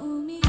海